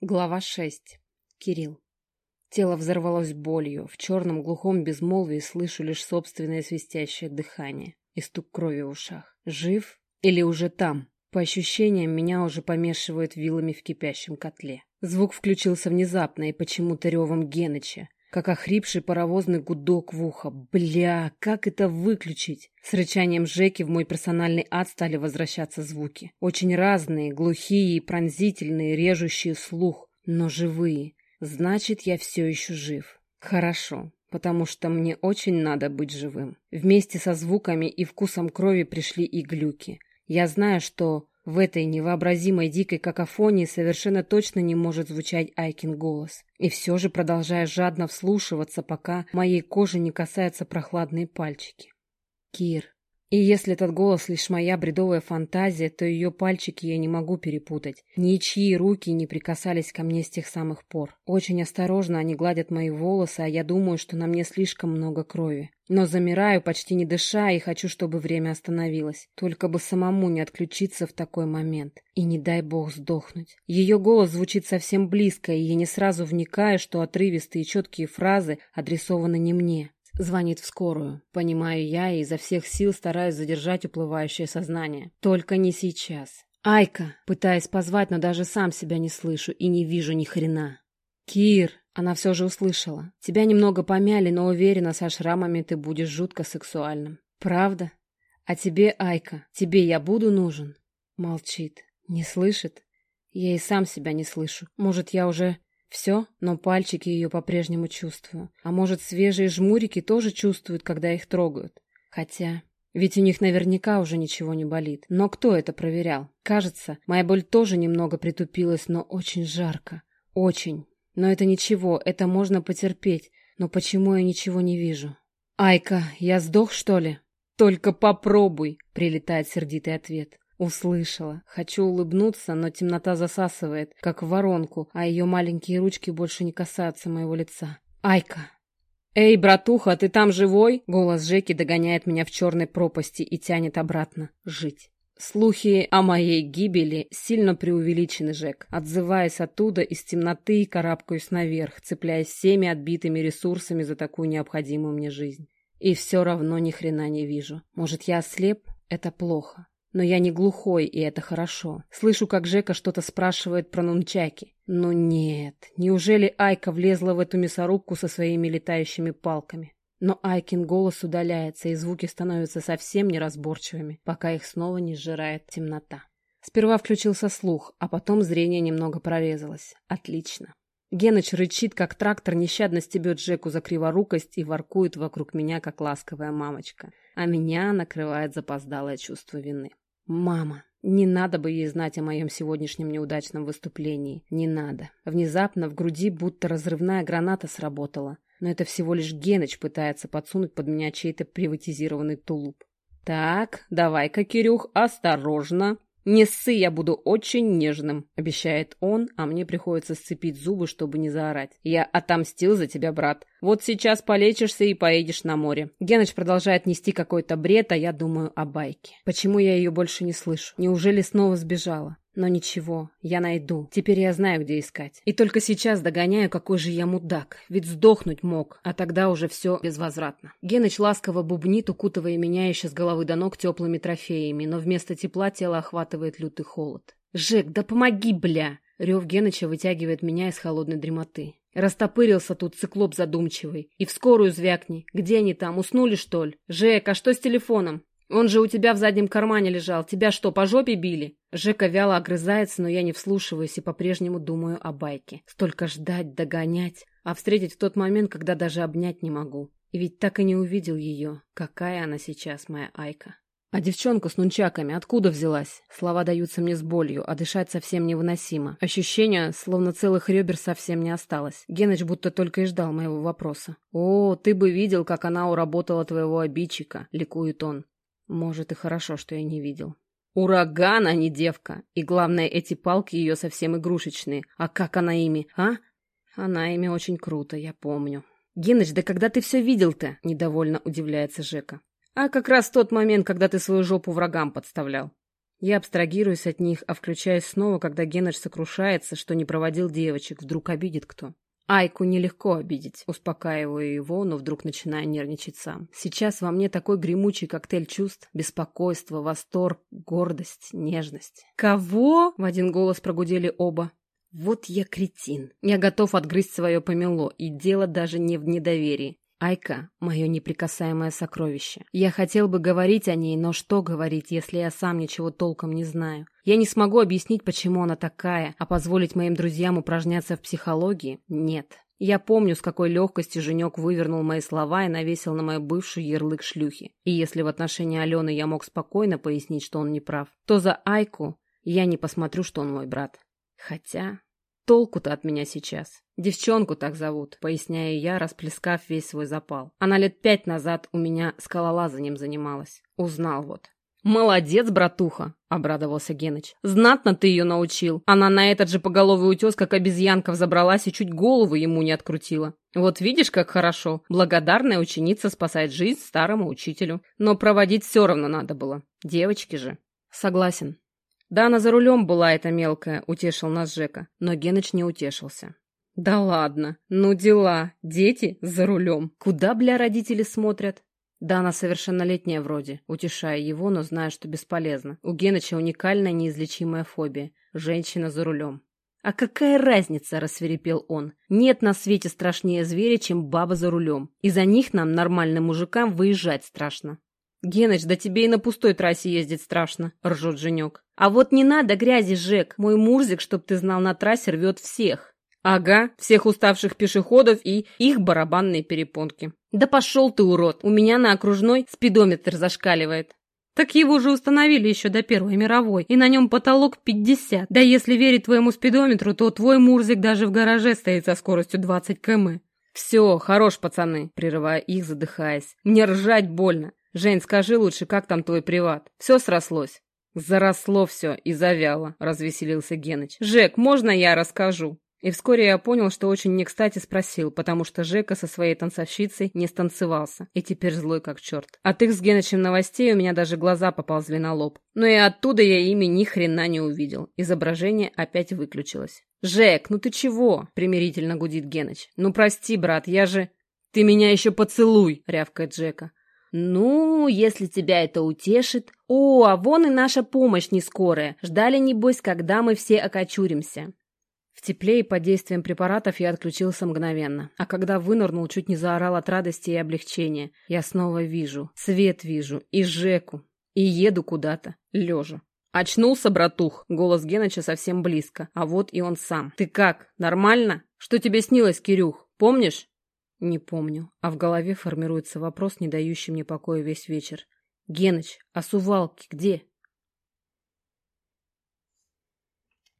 Глава 6. Кирилл. Тело взорвалось болью. В черном глухом безмолвии слышу лишь собственное свистящее дыхание и стук крови в ушах. Жив или уже там? По ощущениям, меня уже помешивают вилами в кипящем котле. Звук включился внезапно и почему-то ревом Геныча как охрипший паровозный гудок в ухо. Бля, как это выключить? С рычанием Жеки в мой персональный ад стали возвращаться звуки. Очень разные, глухие и пронзительные, режущие слух, но живые. Значит, я все еще жив. Хорошо, потому что мне очень надо быть живым. Вместе со звуками и вкусом крови пришли и глюки. Я знаю, что в этой невообразимой дикой какофонии совершенно точно не может звучать Айкин голос. И все же продолжая жадно вслушиваться, пока моей кожи не касаются прохладные пальчики. Кир. И если этот голос лишь моя бредовая фантазия, то ее пальчики я не могу перепутать. Ничьи руки не прикасались ко мне с тех самых пор. Очень осторожно они гладят мои волосы, а я думаю, что на мне слишком много крови. Но замираю, почти не дыша, и хочу, чтобы время остановилось. Только бы самому не отключиться в такой момент. И не дай бог сдохнуть. Ее голос звучит совсем близко, и я не сразу вникаю, что отрывистые четкие фразы адресованы не мне. Звонит в скорую. Понимаю я и изо всех сил стараюсь задержать уплывающее сознание. Только не сейчас. Айка! Пытаясь позвать, но даже сам себя не слышу и не вижу ни хрена. Кир! Она все же услышала. Тебя немного помяли, но уверена, со шрамами ты будешь жутко сексуальным. Правда? А тебе, Айка, тебе я буду нужен? Молчит. Не слышит? Я и сам себя не слышу. Может, я уже все, но пальчики ее по-прежнему чувствую. А может, свежие жмурики тоже чувствуют, когда их трогают. Хотя... Ведь у них наверняка уже ничего не болит. Но кто это проверял? Кажется, моя боль тоже немного притупилась, но очень жарко. Очень. Но это ничего, это можно потерпеть. Но почему я ничего не вижу? «Айка, я сдох, что ли?» «Только попробуй!» — прилетает сердитый ответ. Услышала. Хочу улыбнуться, но темнота засасывает, как в воронку, а ее маленькие ручки больше не касаются моего лица. Айка! «Эй, братуха, ты там живой?» Голос Жеки догоняет меня в черной пропасти и тянет обратно. Жить. Слухи о моей гибели сильно преувеличены, Жек. Отзываясь оттуда, из темноты карабкаюсь наверх, цепляясь всеми отбитыми ресурсами за такую необходимую мне жизнь. И все равно ни хрена не вижу. Может, я ослеп? Это плохо. Но я не глухой, и это хорошо. Слышу, как Жека что-то спрашивает про нунчаки. Но нет, неужели Айка влезла в эту мясорубку со своими летающими палками? Но Айкин голос удаляется, и звуки становятся совсем неразборчивыми, пока их снова не сжирает темнота. Сперва включился слух, а потом зрение немного прорезалось. Отлично. Геныч рычит, как трактор, нещадно стебет Жеку за криворукость и воркует вокруг меня, как ласковая мамочка. А меня накрывает запоздалое чувство вины. Мама. Не надо бы ей знать о моем сегодняшнем неудачном выступлении. Не надо. Внезапно в груди будто разрывная граната сработала. Но это всего лишь Геныч пытается подсунуть под меня чей-то приватизированный тулуп. «Так, давай-ка, Кирюх, осторожно!» «Не ссы, я буду очень нежным», — обещает он, а мне приходится сцепить зубы, чтобы не заорать. «Я отомстил за тебя, брат. Вот сейчас полечишься и поедешь на море». Геныч продолжает нести какой-то бред, а я думаю о байке. Почему я ее больше не слышу? Неужели снова сбежала? Но ничего, я найду. Теперь я знаю, где искать. И только сейчас догоняю, какой же я мудак. Ведь сдохнуть мог, а тогда уже все безвозвратно. Геныч ласково бубнит, укутывая меня еще с головы до ног теплыми трофеями, но вместо тепла тело охватывает лютый холод. «Жек, да помоги, бля!» Рев Геныча вытягивает меня из холодной дремоты. Растопырился тут циклоп задумчивый. И в скорую звякни. Где они там, уснули, что ли? Жек, а что с телефоном? Он же у тебя в заднем кармане лежал. Тебя что, по жопе били? Жека вяло огрызается, но я не вслушиваюсь и по-прежнему думаю о байке. Столько ждать, догонять, а встретить в тот момент, когда даже обнять не могу. И ведь так и не увидел ее. Какая она сейчас, моя Айка. А девчонка с нунчаками откуда взялась? Слова даются мне с болью, а дышать совсем невыносимо. Ощущение, словно целых ребер совсем не осталось. Геныч будто только и ждал моего вопроса. «О, ты бы видел, как она уработала твоего обидчика», — ликует он. Может, и хорошо, что я не видел. Ураган, а не девка. И главное, эти палки ее совсем игрушечные. А как она ими, а? Она ими очень круто, я помню. Геныч, да когда ты все видел-то? Недовольно удивляется Жека. А как раз тот момент, когда ты свою жопу врагам подставлял. Я абстрагируюсь от них, а включаюсь снова, когда Геныч сокрушается, что не проводил девочек, вдруг обидит кто. Айку нелегко обидеть, успокаиваю его, но вдруг начинаю нервничать сам. Сейчас во мне такой гремучий коктейль чувств, беспокойство, восторг, гордость, нежность. «Кого?» — в один голос прогудели оба. Вот я кретин. Я готов отгрызть свое помело, и дело даже не в недоверии. Айка — мое неприкасаемое сокровище. Я хотел бы говорить о ней, но что говорить, если я сам ничего толком не знаю? Я не смогу объяснить, почему она такая, а позволить моим друзьям упражняться в психологии — нет. Я помню, с какой легкостью Женек вывернул мои слова и навесил на мою бывшую ярлык шлюхи. И если в отношении Алены я мог спокойно пояснить, что он не прав, то за Айку я не посмотрю, что он мой брат. Хотя... Толку-то от меня сейчас. Девчонку так зовут, поясняю я, расплескав весь свой запал. Она лет пять назад у меня скалолазанием занималась. Узнал вот. «Молодец, братуха!» — обрадовался Геныч. «Знатно ты ее научил. Она на этот же поголовый утес, как обезьянка, взобралась и чуть голову ему не открутила. Вот видишь, как хорошо. Благодарная ученица спасает жизнь старому учителю. Но проводить все равно надо было. Девочки же». «Согласен», «Да она за рулем была, эта мелкая», — утешил нас Жека. Но Геныч не утешился. «Да ладно, ну дела, дети за рулем. Куда, бля, родители смотрят?» «Да она совершеннолетняя вроде», утешая его, но зная, что бесполезно. У Геныча уникальная неизлечимая фобия. Женщина за рулем. «А какая разница?» – рассверепел он. «Нет на свете страшнее зверя, чем баба за рулем. И за них нам, нормальным мужикам, выезжать страшно». «Геныч, да тебе и на пустой трассе ездить страшно», — ржет Женек. «А вот не надо грязи, Жек. Мой Мурзик, чтоб ты знал, на трассе рвет всех». «Ага, всех уставших пешеходов и их барабанные перепонки». «Да пошел ты, урод! У меня на окружной спидометр зашкаливает». «Так его же установили еще до Первой мировой, и на нем потолок 50. Да если верить твоему спидометру, то твой Мурзик даже в гараже стоит со скоростью 20 км». «Все, хорош, пацаны», — прерывая их, задыхаясь. «Мне ржать больно. «Жень, скажи лучше, как там твой приват? Все срослось?» «Заросло все и завяло», — развеселился Геныч. «Жек, можно я расскажу?» И вскоре я понял, что очень не кстати спросил, потому что Жека со своей танцовщицей не станцевался, и теперь злой как черт. От их с Генычем новостей у меня даже глаза поползли на лоб. Но и оттуда я ими ни хрена не увидел. Изображение опять выключилось. «Жек, ну ты чего?» — примирительно гудит Геныч. «Ну прости, брат, я же...» «Ты меня еще поцелуй!» — рявкает Жека. «Ну, если тебя это утешит...» «О, а вон и наша помощь не скорая. Ждали, небось, когда мы все окочуримся». В тепле и под действием препаратов я отключился мгновенно. А когда вынырнул, чуть не заорал от радости и облегчения. Я снова вижу, свет вижу, и Жеку. И еду куда-то, лежа. «Очнулся, братух!» Голос Геныча совсем близко. А вот и он сам. «Ты как? Нормально? Что тебе снилось, Кирюх? Помнишь?» Не помню, а в голове формируется вопрос, не дающий мне покоя весь вечер. «Геныч, а сувалки где?»